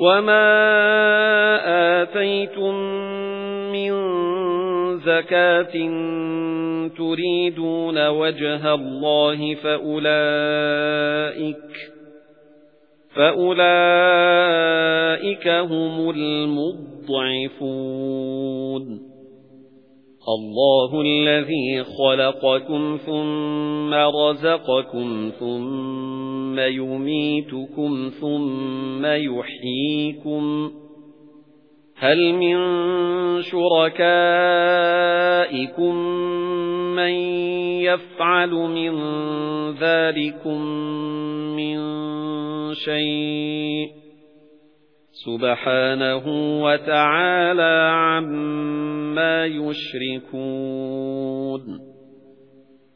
وَمَا آتَيْتُم مِّن زَكَاةٍ تُرِيدُونَ وَجْهَ اللَّهِ فَأُولَئِكَ فَأُولَئِكَ هُمُ الْمُضْعِفُونَ اللَّهُ الَّذِي خَلَقَكُمْ ثُمَّ رَزَقَكُمْ ثُمَّ يُمِيتُكُمْ ثُمَّ يُحْيِيكُمْ هَلْ مِن شُرَكَائِكُم مَّن يَفْعَلُ مِن ذَلِكُم مِّن شَيْءٍ سُبْحَانَهُ وَتَعَالَى عَمَّا يُشْرِكُونَ